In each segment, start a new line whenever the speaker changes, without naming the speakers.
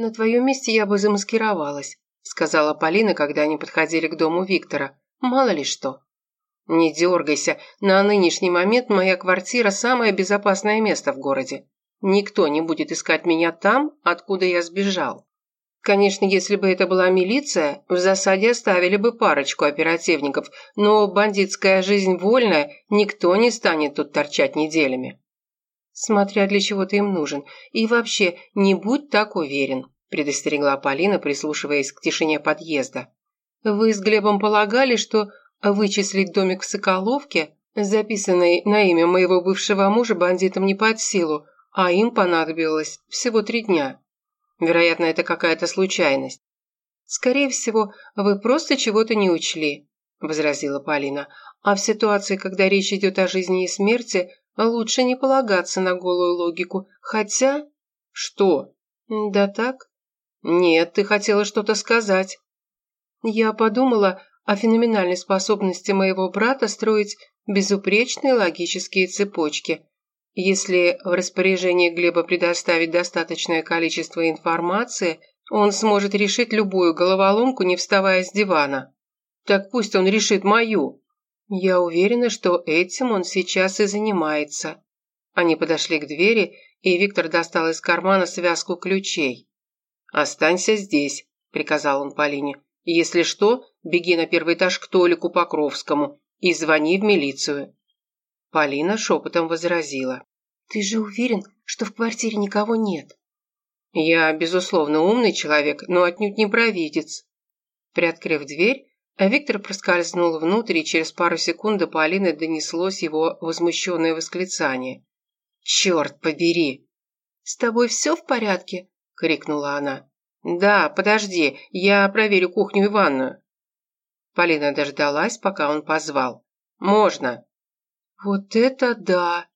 «На твоем месте я бы замаскировалась», сказала Полина, когда они подходили к дому Виктора. «Мало ли что». «Не дергайся. На нынешний момент моя квартира – самое безопасное место в городе. Никто не будет искать меня там, откуда я сбежал. Конечно, если бы это была милиция, в засаде оставили бы парочку оперативников, но бандитская жизнь вольная, никто не станет тут торчать неделями. Смотря для чего ты им нужен. И вообще, не будь так уверен, предостерегла Полина, прислушиваясь к тишине подъезда. Вы с Глебом полагали, что вычислить домик в Соколовке, записанный на имя моего бывшего мужа, бандитам не под силу, а им понадобилось всего три дня. Вероятно, это какая-то случайность. Скорее всего, вы просто чего-то не учли, возразила Полина. А в ситуации, когда речь идет о жизни и смерти, лучше не полагаться на голую логику. Хотя... Что? Да так? Нет, ты хотела что-то сказать. Я подумала о феноменальной способности моего брата строить безупречные логические цепочки. Если в распоряжение Глеба предоставить достаточное количество информации, он сможет решить любую головоломку, не вставая с дивана. Так пусть он решит мою. Я уверена, что этим он сейчас и занимается. Они подошли к двери, и Виктор достал из кармана связку ключей. «Останься здесь», – приказал он Полине. «Если что, беги на первый этаж к Толику Покровскому и звони в милицию». Полина шепотом возразила.
«Ты же уверен, что в квартире никого нет?»
«Я, безусловно, умный человек, но отнюдь не провидец». Приоткрыв дверь, Виктор проскользнул внутрь, и через пару секунд до Полины донеслось его возмущенное восклицание. «Черт побери!»
«С тобой все в порядке?» – крикнула она.
«Да, подожди, я проверю кухню и ванную». Полина дождалась, пока он позвал. «Можно».
«Вот это да!»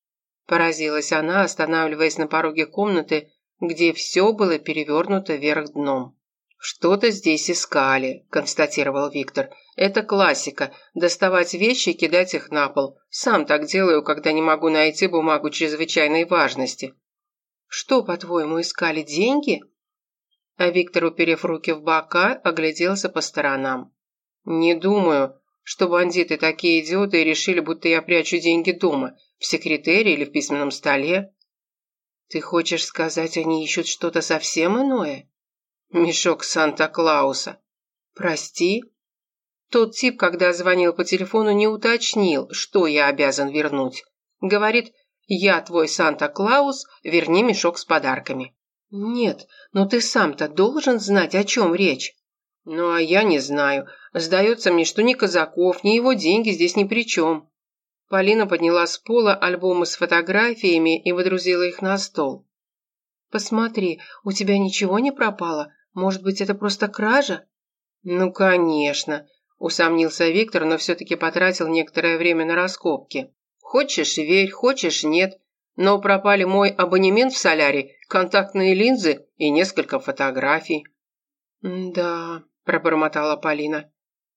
Поразилась она, останавливаясь на пороге комнаты, где все было перевернуто вверх дном. «Что-то здесь искали», – констатировал Виктор. «Это классика. Доставать вещи и кидать их на пол. Сам так делаю, когда не могу найти бумагу чрезвычайной важности».
«Что, по-твоему, искали деньги?»
А Виктор, уперев руки в бока, огляделся по сторонам. «Не думаю, что бандиты такие идиоты и решили, будто я прячу деньги дома в секретере или в письменном столе. Ты хочешь сказать, они ищут что-то совсем иное? Мешок Санта-Клауса. Прости? Тот тип, когда звонил по телефону, не уточнил, что я обязан вернуть. Говорит, я твой Санта-Клаус, верни мешок с подарками. Нет, но ты сам-то должен знать, о чем речь. Ну, а я не знаю. Сдается мне, что ни Казаков, ни его деньги здесь ни при чем. Полина подняла с пола альбомы с фотографиями и выдрузила их на стол. «Посмотри, у тебя ничего не пропало? Может быть, это просто кража?» «Ну, конечно», – усомнился Виктор, но все-таки потратил некоторое время на раскопки. «Хочешь – верь, хочешь – нет. Но пропали мой абонемент в соляре, контактные линзы и несколько фотографий».
«Да», – пробормотала Полина.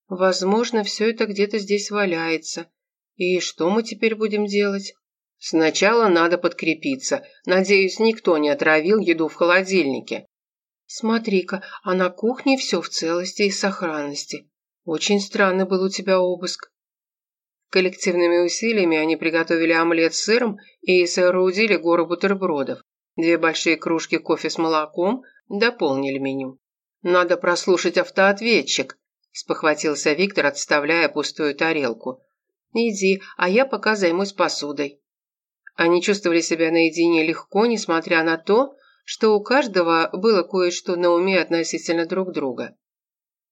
«Возможно, все это где-то здесь валяется. «И что мы теперь будем делать?»
«Сначала надо подкрепиться. Надеюсь, никто не отравил еду в холодильнике».
«Смотри-ка, а на кухне все в целости и сохранности. Очень странный был у тебя обыск».
Коллективными усилиями они приготовили омлет с сыром и соорудили гору бутербродов. Две большие кружки кофе с молоком дополнили меню. «Надо прослушать автоответчик», – спохватился Виктор, отставляя пустую тарелку.
Иди, а я пока займусь посудой».
Они чувствовали себя наедине легко, несмотря на то, что у каждого было кое-что на уме относительно друг друга.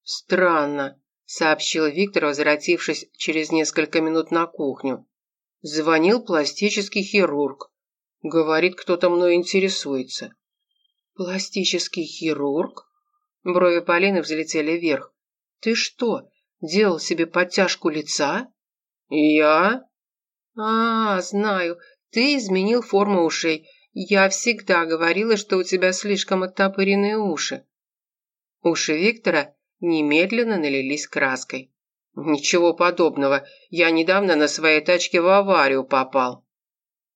«Странно», – сообщил Виктор, возвратившись через несколько минут на кухню. «Звонил пластический хирург. Говорит, кто-то мной интересуется».
«Пластический хирург?»
Брови Полины взлетели вверх.
«Ты что, делал себе подтяжку лица?»
«Я?»
«А, знаю, ты изменил форму ушей. Я всегда говорила, что у тебя слишком оттопыренные уши».
Уши Виктора немедленно налились краской. «Ничего подобного. Я недавно на своей тачке в аварию попал».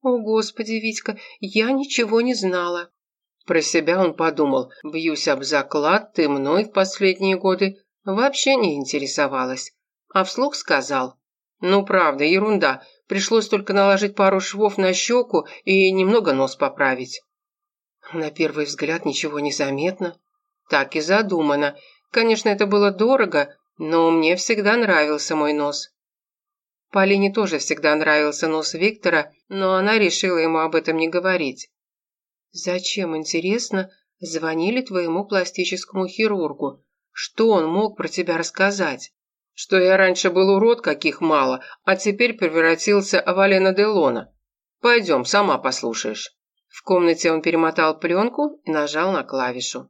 «О, Господи, Витька, я ничего не знала».
Про себя он подумал, бьюсь об заклад, ты мной в последние годы вообще не интересовалась. А вслух сказал, ну правда, ерунда, пришлось только наложить пару швов на щеку и немного нос поправить. На первый взгляд ничего не заметно. Так и задумано. Конечно, это было дорого, но мне всегда нравился мой нос. Полине тоже всегда нравился нос Виктора, но она решила ему об этом не говорить. «Зачем, интересно, звонили твоему пластическому хирургу? Что он мог про тебя рассказать?» «Что я раньше был урод, каких мало, а теперь превратился в Алена Делона. Пойдем, сама послушаешь». В комнате он перемотал пленку и нажал на клавишу.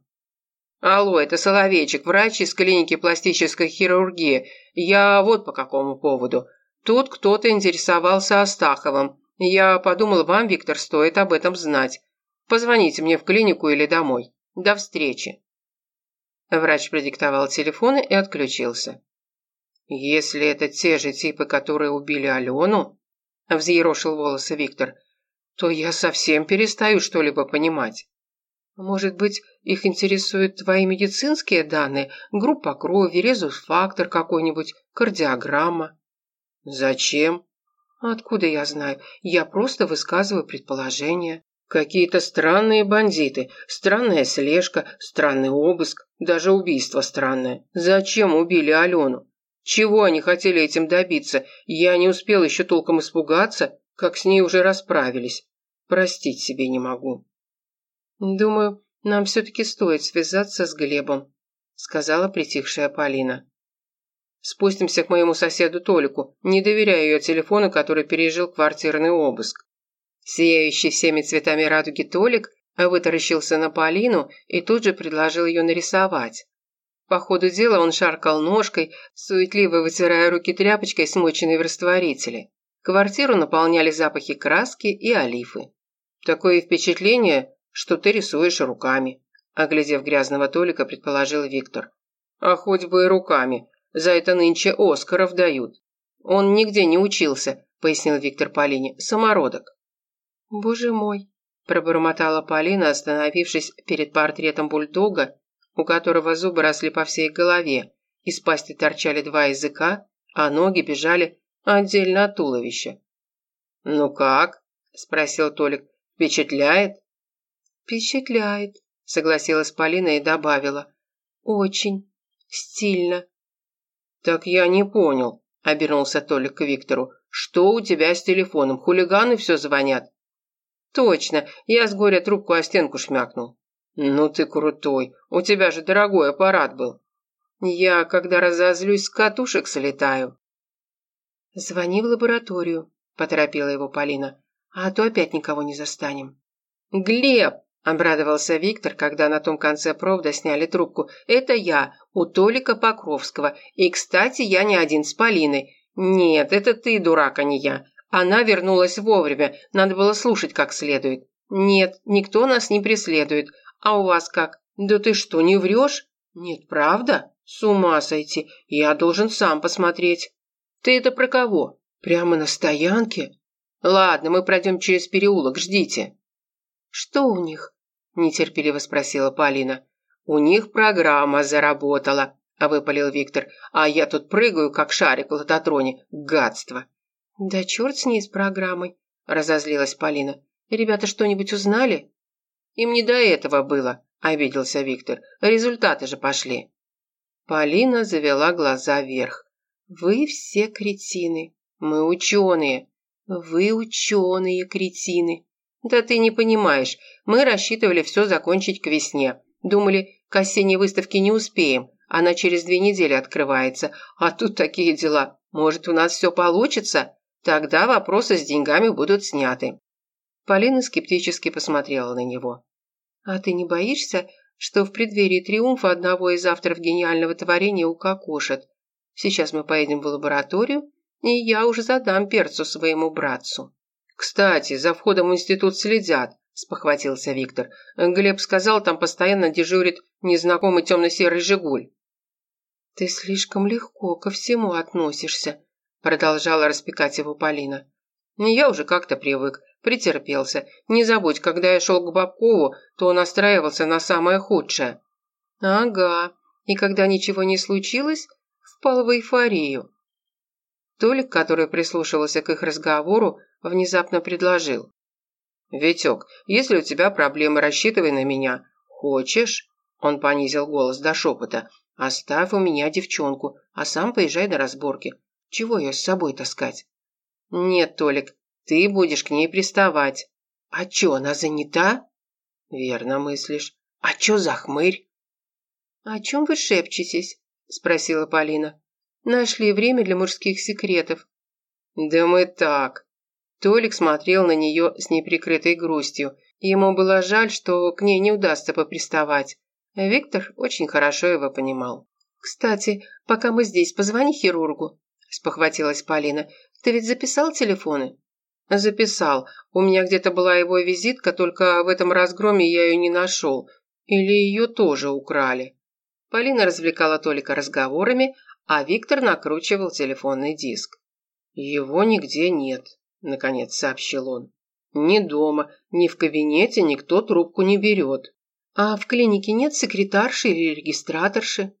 «Алло, это Соловейчик, врач из клиники пластической хирургии. Я вот по какому поводу. Тут кто-то интересовался Астаховым. Я подумал, вам, Виктор, стоит об этом знать. Позвоните мне в клинику или домой. До встречи». Врач продиктовал телефоны и отключился. «Если это те же типы, которые убили Алену», – взъерошил волосы Виктор, – «то я совсем перестаю что-либо понимать». Может быть, их интересуют твои медицинские данные, группа крови, резус-фактор какой-нибудь, кардиограмма? Зачем? Откуда я знаю? Я просто высказываю предположения. Какие-то странные бандиты, странная слежка, странный обыск, даже убийство странное. Зачем убили Алену? Чего они хотели этим добиться? Я не успел еще толком испугаться, как с ней уже расправились. Простить себе не могу. «Думаю, нам все-таки стоит связаться с Глебом», сказала притихшая Полина. «Спустимся к моему соседу Толику, не доверяя ее телефону, который пережил квартирный обыск». Сияющий всеми цветами радуги Толик вытаращился на Полину и тут же предложил ее нарисовать. По ходу дела он шаркал ножкой, суетливо вытирая руки тряпочкой, смоченной в растворителе. Квартиру наполняли запахи краски и олифы. Такое впечатление, что ты рисуешь руками», – оглядев грязного Толика, предположил Виктор. «А хоть бы и руками. За это нынче Оскаров дают». «Он нигде не учился», – пояснил Виктор Полине. «Самородок». «Боже мой», – пробормотала Полина, остановившись перед портретом бульдога, у которого зубы росли по всей голове, из пасти торчали два языка, а ноги бежали отдельно от туловища. «Ну как?» – спросил Толик. «Впечатляет?» «Впечатляет», — согласилась Полина и добавила. «Очень. Стильно». «Так я не понял», — обернулся Толик к Виктору. «Что у тебя с телефоном? Хулиганы все звонят?» «Точно. Я с горя трубку о стенку шмякнул». «Ну ты крутой. У тебя же дорогой аппарат был». «Я, когда разозлюсь, с катушек слетаю». «Звони в лабораторию», – поторопила его Полина. «А то опять никого не застанем». «Глеб!» Обрадовался Виктор, когда на том конце провода сняли трубку. «Это я, у Толика Покровского. И, кстати, я не один с Полиной. Нет, это ты, дурак, а не я. Она вернулась вовремя, надо было слушать как следует. Нет, никто нас не преследует. А у вас как? Да ты что, не врешь? Нет, правда? С ума сойти. Я должен сам посмотреть. Ты это про кого? Прямо на стоянке? Ладно, мы пройдем через переулок, ждите. Что у них? нетерпеливо спросила Полина. «У них программа заработала», – выпалил Виктор. «А я тут прыгаю, как шарик в лототроне. Гадство!» «Да черт с ней с программой», – разозлилась Полина. «Ребята что-нибудь узнали?» «Им не до этого было», – обиделся Виктор. «Результаты же пошли». Полина завела глаза вверх. «Вы все кретины. Мы ученые. Вы ученые кретины. «Да ты не понимаешь. Мы рассчитывали все закончить к весне. Думали, к осенней выставке не успеем. Она через две недели открывается. А тут такие дела. Может, у нас все получится? Тогда вопросы с деньгами будут сняты». Полина скептически посмотрела на него. «А ты не боишься, что в преддверии триумфа одного из авторов гениального творения укокошат? Сейчас мы поедем в лабораторию, и я уже задам перцу своему братцу». «Кстати, за входом в институт следят», – спохватился Виктор. «Глеб сказал, там постоянно дежурит незнакомый темно-серый «Жигуль». «Ты слишком легко ко всему относишься», – продолжала распекать его Полина. Я уже как-то привык, претерпелся. Не забудь, когда я шел к Бабкову, то настраивался на самое худшее. Ага, и когда ничего не случилось, впал в эйфорию. Толик, который прислушивался к их разговору, внезапно предложил. «Витек, если у тебя проблемы, рассчитывай на меня. Хочешь?» Он понизил голос до шепота. «Оставь у меня девчонку, а сам поезжай на разборки. Чего ее с собой таскать?» «Нет, Толик, ты будешь к ней приставать». «А чё, она занята?» «Верно мыслишь. А чё за хмырь?» «О чем вы шепчетесь?» – спросила Полина. «Нашли время для мужских секретов». «Да мы так». Толик смотрел на нее с неприкрытой грустью. Ему было жаль, что к ней не удастся поприставать. Виктор очень хорошо его понимал. «Кстати, пока мы здесь, позвони хирургу», – спохватилась Полина. «Ты ведь записал телефоны?» «Записал. У меня где-то была его визитка, только в этом разгроме я ее не нашел. Или ее тоже украли». Полина развлекала Толика разговорами, а Виктор накручивал телефонный диск. «Его нигде нет», – наконец сообщил он. «Ни дома, ни в кабинете никто трубку не берет». «А в клинике нет секретарши или регистраторши?»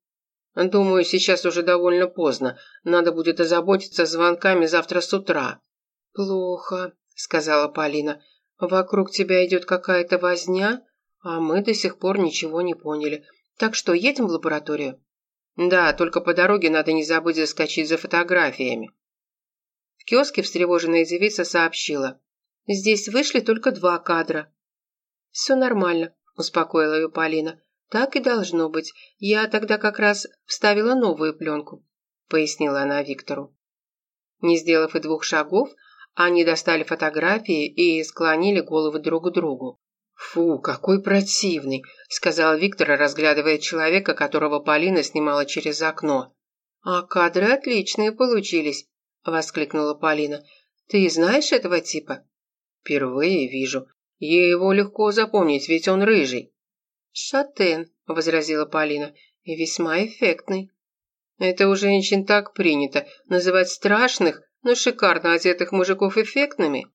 «Думаю, сейчас уже довольно поздно. Надо будет озаботиться звонками завтра с утра». «Плохо», – сказала Полина. «Вокруг тебя идет какая-то возня, а мы до сих пор ничего не поняли. Так что, едем в лабораторию?» «Да, только по дороге надо не забыть заскочить за фотографиями». В киоске встревоженная девица сообщила. «Здесь вышли только два кадра». «Все нормально», – успокоила ее Полина. «Так и должно быть. Я тогда как раз вставила новую пленку», – пояснила она Виктору. Не сделав и двух шагов, они достали фотографии и склонили головы друг к другу. «Фу, какой противный!» – сказал Виктор, разглядывая человека, которого Полина снимала через окно. «А кадры отличные получились!» – воскликнула Полина. «Ты знаешь этого типа?» «Впервые вижу. Ей его легко запомнить, ведь он рыжий». «Шатен», – возразила Полина, – «и весьма эффектный». «Это у женщин так принято, называть страшных, но шикарно одетых мужиков эффектными?»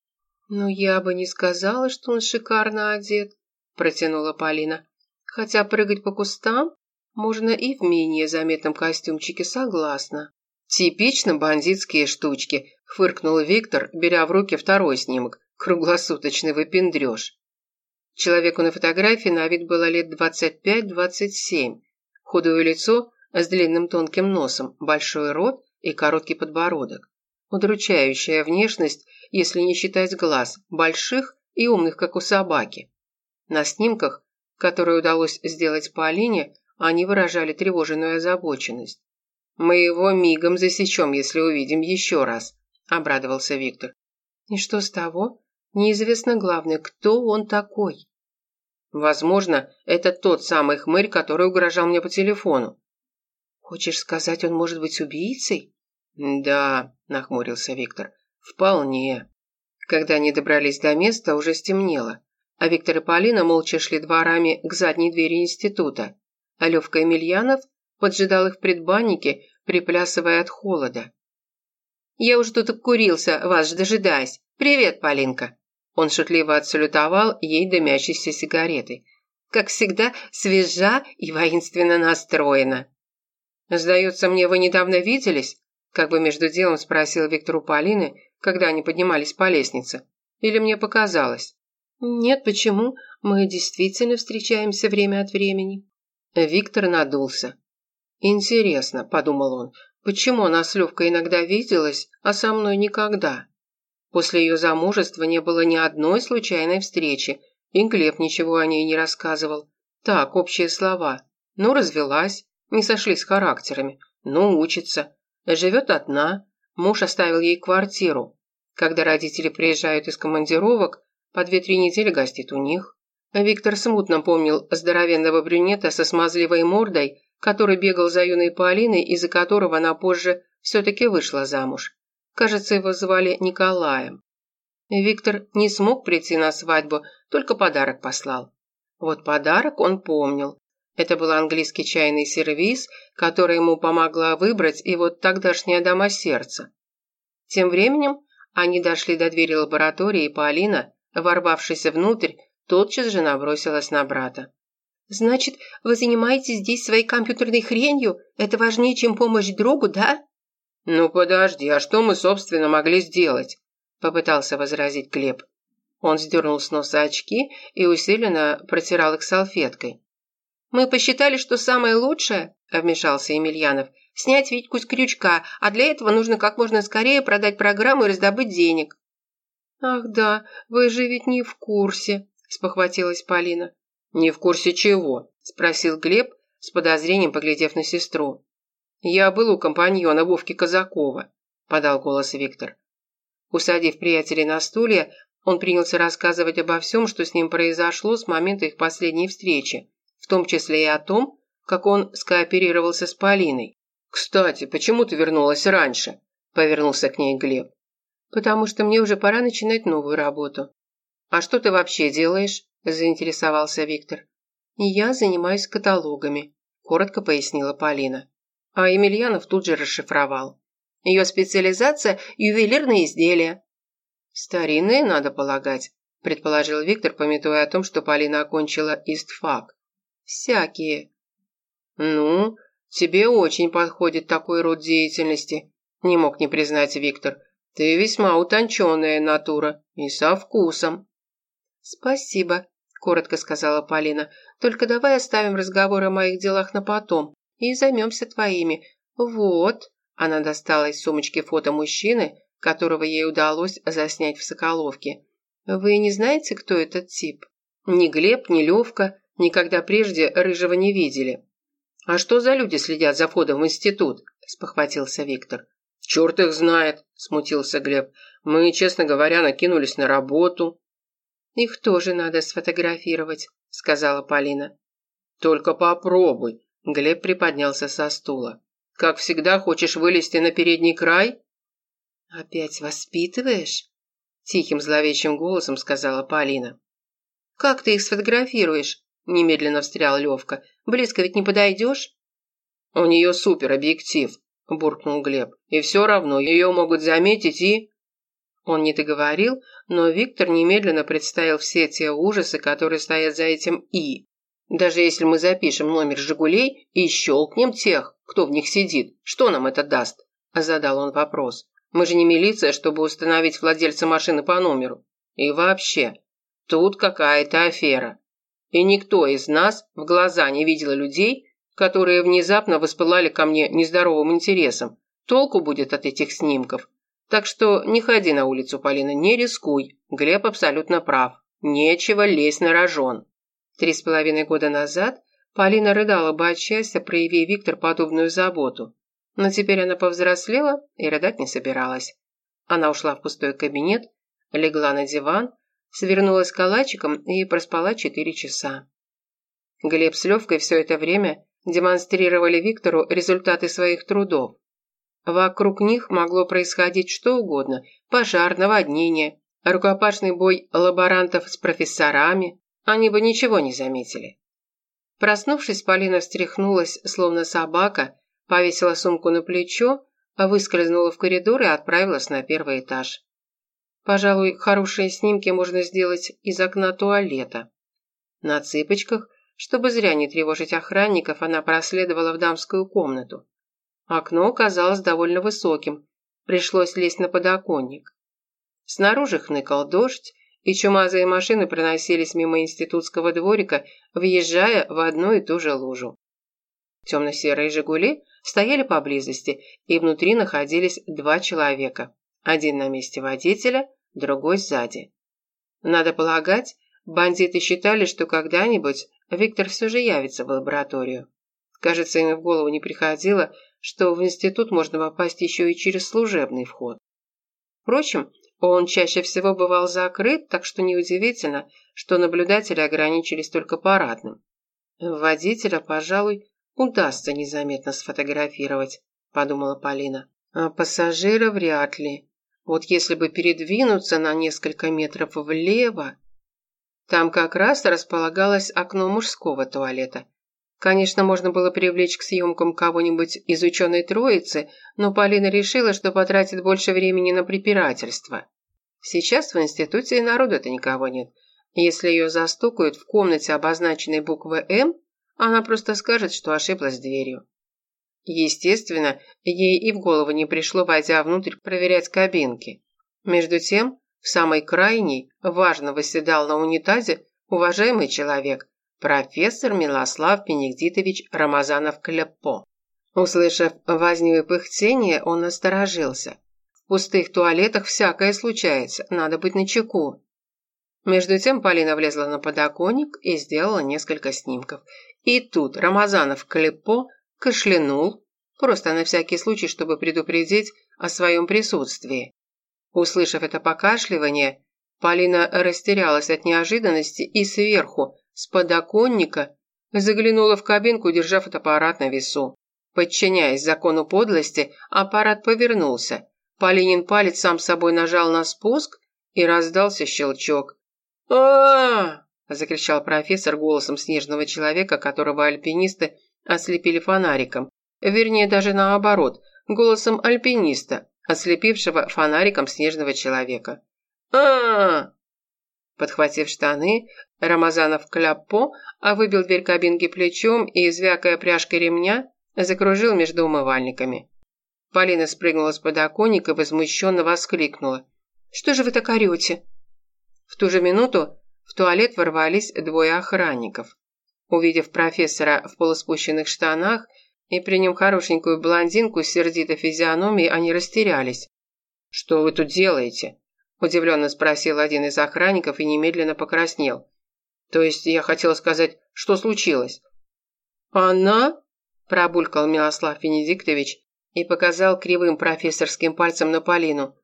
«Ну, я бы не сказала, что он шикарно одет», – протянула Полина. «Хотя прыгать по кустам можно и в менее заметном костюмчике, согласна». «Типично бандитские штучки», – фыркнул Виктор, беря в руки второй снимок. «Круглосуточный выпендрёж». Человеку на фотографии на вид было лет 25-27. Худое лицо с длинным тонким носом, большой рот и короткий подбородок. Удручающая внешность если не считать глаз, больших и умных, как у собаки. На снимках, которые удалось сделать Полине, они выражали тревоженную озабоченность. «Мы его мигом засечем, если увидим еще раз», – обрадовался Виктор. «И что с того? Неизвестно главное, кто он такой». «Возможно, это тот самый хмырь, который угрожал мне по телефону». «Хочешь сказать, он может быть убийцей?» «Да», – нахмурился Виктор. «Вполне». Когда они добрались до места, уже стемнело, а Виктор и Полина молча шли дворами к задней двери института, а Левка Емельянов поджидал их в предбаннике, приплясывая от холода. «Я уж тут обкурился, вас же дожидаясь. Привет, Полинка!» Он шутливо отсалютовал ей дымящейся сигаретой. «Как всегда, свежа и воинственно настроена». «Сдается мне, вы недавно виделись?» Как бы между делом спросил Виктор у Полины, когда они поднимались по лестнице. Или мне показалось? Нет, почему? Мы действительно встречаемся время от времени. Виктор надулся. Интересно, подумал он, почему она с Левкой иногда виделась, а со мной никогда? После ее замужества не было ни одной случайной встречи, и Глеб ничего о ней не рассказывал. Так, общие слова. Ну, развелась, не сошлись характерами. Ну, учится. Живет одна, муж оставил ей квартиру. Когда родители приезжают из командировок, по две-три недели гостит у них. Виктор смутно помнил здоровенного брюнета со смазливой мордой, который бегал за юной Полиной, из-за которого она позже все-таки вышла замуж. Кажется, его звали Николаем. Виктор не смог прийти на свадьбу, только подарок послал. Вот подарок он помнил. Это был английский чайный сервиз, который ему помогла выбрать и вот тогдашняя дама сердца. Тем временем Они дошли до двери лаборатории, и Полина, ворвавшись внутрь, тотчас же набросилась на брата.
«Значит, вы занимаетесь здесь своей компьютерной хренью? Это важнее, чем помощь другу, да?»
«Ну подожди, а что мы, собственно, могли сделать?» Попытался возразить Глеб. Он сдернул с носа очки и усиленно протирал их салфеткой.
«Мы посчитали, что самое лучшее, – вмешался Емельянов, – снять Витьку с крючка, а для этого нужно как можно скорее продать программу и раздобыть денег».
«Ах да, вы же ведь не в курсе», – спохватилась Полина. «Не в курсе чего?» – спросил Глеб, с подозрением поглядев на сестру. «Я был у компаньона Вовки Казакова», – подал голос Виктор. Усадив приятелей на стулья, он принялся рассказывать обо всем, что с ним произошло с момента их последней встречи, в том числе и о том, как он скооперировался с Полиной. «Кстати, почему ты вернулась раньше?» – повернулся к ней Глеб.
«Потому что мне уже пора начинать новую работу».
«А что ты вообще делаешь?» – заинтересовался Виктор.
«Я занимаюсь каталогами», – коротко пояснила Полина.
А Емельянов тут же расшифровал. Ее специализация – ювелирные изделия.
Старинные, надо полагать, предположил Виктор, пометуя о том, что Полина окончила истфак.
Всякие. Ну, тебе очень подходит такой род деятельности, не мог не признать Виктор. Ты весьма утонченная натура и со вкусом.
Спасибо, коротко сказала Полина. Только давай оставим разговор о моих делах на потом и займемся твоими. Вот, она достала из сумочки фото мужчины, которого ей удалось заснять в Соколовке. «Вы не знаете, кто этот тип?»
«Ни Глеб, ни Левка никогда прежде Рыжего не видели». «А что за люди следят за входом в институт?» – спохватился Виктор. «Черт их знает», – смутился Глеб. «Мы, честно говоря, накинулись на работу».
«Их тоже надо сфотографировать», – сказала Полина.
«Только попробуй», – Глеб приподнялся со стула. Как всегда, хочешь вылезти на передний край?»
«Опять воспитываешь?» Тихим зловещим голосом сказала Полина. «Как ты их сфотографируешь?» Немедленно встрял Левка. «Близко ведь не подойдешь?»
«У нее суперобъектив», буркнул Глеб. «И все равно ее могут заметить и...» Он не договорил, но Виктор немедленно представил все те ужасы, которые стоят за этим «и». Даже если мы запишем номер «Жигулей» и щелкнем тех, кто в них сидит, что нам это даст?» Задал он вопрос. «Мы же не милиция, чтобы установить владельца машины по номеру. И вообще, тут какая-то афера. И никто из нас в глаза не видел людей, которые внезапно воспылали ко мне нездоровым интересом. Толку будет от этих снимков. Так что не ходи на улицу, Полина, не рискуй. Глеб абсолютно прав. Нечего лезть на рожон. Три с половиной года назад Полина рыдала бы от счастья, прояви Виктор подобную заботу. Но теперь она повзрослела и рыдать не собиралась. Она ушла в пустой кабинет, легла на диван, свернулась калачиком и проспала четыре часа. Глеб с Левкой все это время демонстрировали Виктору результаты своих трудов. Вокруг них могло происходить что угодно – пожар, наводнение, рукопашный бой лаборантов с профессорами, они бы ничего не заметили. Проснувшись, Полина встряхнулась, словно собака, повесила сумку на плечо, выскользнула в коридор и отправилась на первый этаж. Пожалуй, хорошие снимки можно сделать из окна туалета. На цыпочках, чтобы зря не тревожить охранников, она проследовала в дамскую комнату. Окно казалось довольно высоким, пришлось лезть на подоконник. Снаружи хныкал дождь, и чумазые машины проносились мимо институтского дворика, въезжая в одну и ту же лужу. Темно-серые «Жигули» стояли поблизости, и внутри находились два человека. Один на месте водителя, другой сзади. Надо полагать, бандиты считали, что когда-нибудь Виктор все же явится в лабораторию. Кажется, им в голову не приходило, что в институт можно попасть еще и через служебный вход. Впрочем, он чаще всего бывал закрыт, так что неудивительно, что наблюдатели ограничились только парадным. Водителя, пожалуй, удастся незаметно сфотографировать, подумала Полина. А пассажира вряд ли. Вот если бы передвинуться на несколько метров влево... Там как раз располагалось окно мужского туалета. Конечно, можно было привлечь к съемкам кого-нибудь из ученой троицы, но Полина решила, что потратит больше времени на препирательство. Сейчас в институте и народу-то никого нет. Если ее застукают в комнате, обозначенной буквой «М», она просто скажет, что ошиблась дверью. Естественно, ей и в голову не пришло, войдя внутрь, проверять кабинки. Между тем, в самой крайней, важно восседал на унитазе уважаемый человек, профессор Милослав Бенедиктович Рамазанов-Клеппо. Услышав возню пыхтение, он насторожился. В пустых туалетах всякое случается, надо быть начеку. Между тем Полина влезла на подоконник и сделала несколько снимков. И тут Рамазанов-Клеппо кашлянул, просто на всякий случай, чтобы предупредить о своем присутствии. Услышав это покашливание, Полина растерялась от неожиданности и сверху, с подоконника, заглянула в кабинку, держа фотоаппарат на весу. Подчиняясь закону подлости, аппарат повернулся. Полинин палец сам собой нажал на спуск, и раздался щелчок. а, закричал профессор голосом снежного человека, которого альпинисты ослепили фонариком. Вернее, даже наоборот, голосом альпиниста, ослепившего фонариком снежного человека. а, Подхватив штаны, Рамазанов кляпо, а выбил дверь кабинки плечом и, звякая пряжкой ремня, закружил между умывальниками. Полина спрыгнула с подоконника возмущенно воскликнула. «Что же вы так орете?» В ту же минуту в туалет ворвались двое охранников. Увидев профессора в полуспущенных штанах и при нем хорошенькую блондинку с сердитой физиономией, они растерялись. «Что вы тут делаете?» – удивленно спросил один из охранников и немедленно покраснел. То есть я хотела сказать, что случилось?» «Она?» – пробулькал Милослав Венедиктович и показал кривым профессорским пальцем на Полину.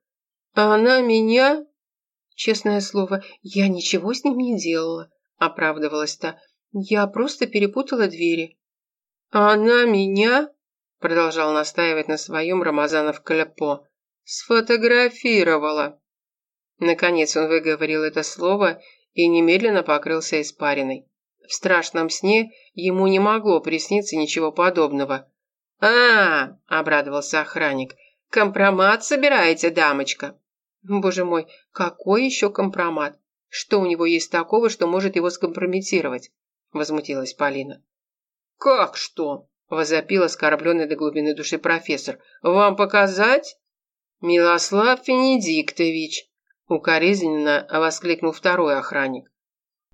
«Она меня?» «Честное слово, я ничего с ним не делала», – оправдывалась та. «Я просто перепутала двери». «Она меня?» – продолжал настаивать на своем Рамазанов Кляпо. «Сфотографировала». Наконец он выговорил это слово и немедленно покрылся испариной. В страшном сне ему не могло присниться ничего подобного. а, обрадовался охранник. «Компромат собираете, дамочка?» «Боже мой, какой еще компромат? Что у него есть такого, что может его скомпрометировать?» Возмутилась Полина. «Как что?» – возопил оскорбленный до глубины души профессор. «Вам показать?» «Милослав Венедиктович», Укоризненно воскликнул второй охранник.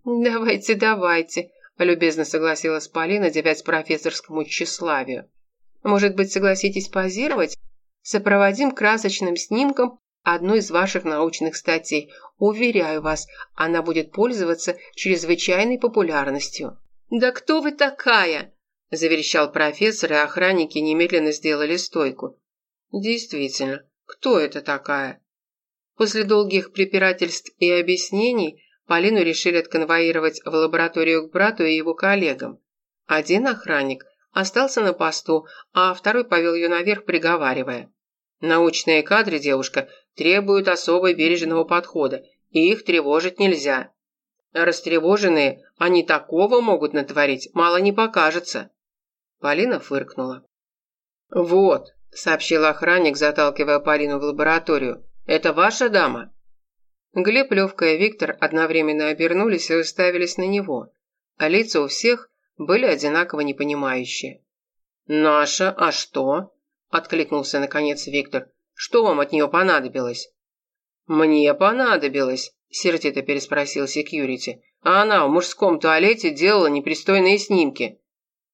«Давайте, давайте», – любезно согласилась Полина, девясь профессорскому тщеславию. «Может быть, согласитесь позировать? Сопроводим красочным снимком одну из ваших научных статей. Уверяю вас, она будет пользоваться чрезвычайной популярностью». «Да кто вы такая?» – заверещал профессор, и охранники немедленно сделали стойку. «Действительно, кто это такая?» После долгих препирательств и объяснений Полину решили отконвоировать в лабораторию к брату и его коллегам. Один охранник остался на посту, а второй повел ее наверх, приговаривая. Научные кадры, девушка, требуют особо бережного подхода, и их тревожить нельзя. Растревоженные, они такого могут натворить, мало не покажется. Полина фыркнула. «Вот», – сообщил охранник, заталкивая Полину в лабораторию, «Это ваша дама?» Глеб, Левка и Виктор одновременно обернулись и уставились на него, а лица у всех были одинаково непонимающие. «Наша? А что?» – откликнулся наконец Виктор. «Что вам от нее понадобилось?» «Мне понадобилось», – сердито переспросил секьюрити. «А она в мужском туалете делала непристойные снимки.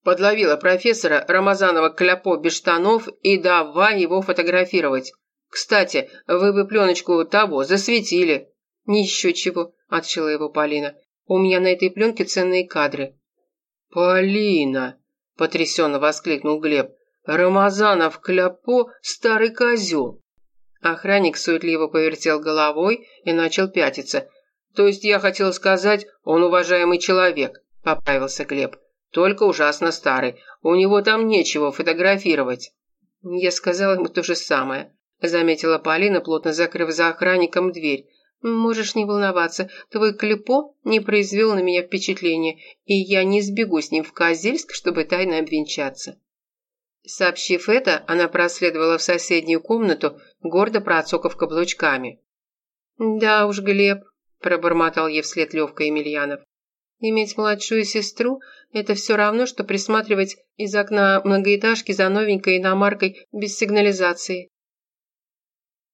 Подловила профессора Рамазанова кляпо без штанов и давай его фотографировать. Кстати, вы бы пленочку того засветили». «Еще чего», – отшила его Полина. «У меня на этой пленке ценные кадры». «Полина!» – потрясенно воскликнул Глеб. «Рамазанов кляпо – старый козел!» Охранник суетливо повертел головой и начал пятиться. «То есть я хотел сказать, он уважаемый человек», – поправился Глеб. «Только ужасно старый. У него там нечего фотографировать». Я сказал ему то же самое заметила Полина, плотно закрыв за охранником дверь.
Можешь не волноваться, твой Клепо не произвел на меня впечатления, и я не сбегу с ним в Козельск, чтобы тайно обвенчаться». Сообщив это, она проследовала в соседнюю комнату, гордо процокав каблучками. «Да уж, Глеб», – пробормотал ей вслед Левка Емельянов. «Иметь младшую сестру – это все равно, что присматривать из окна многоэтажки за новенькой иномаркой без сигнализации.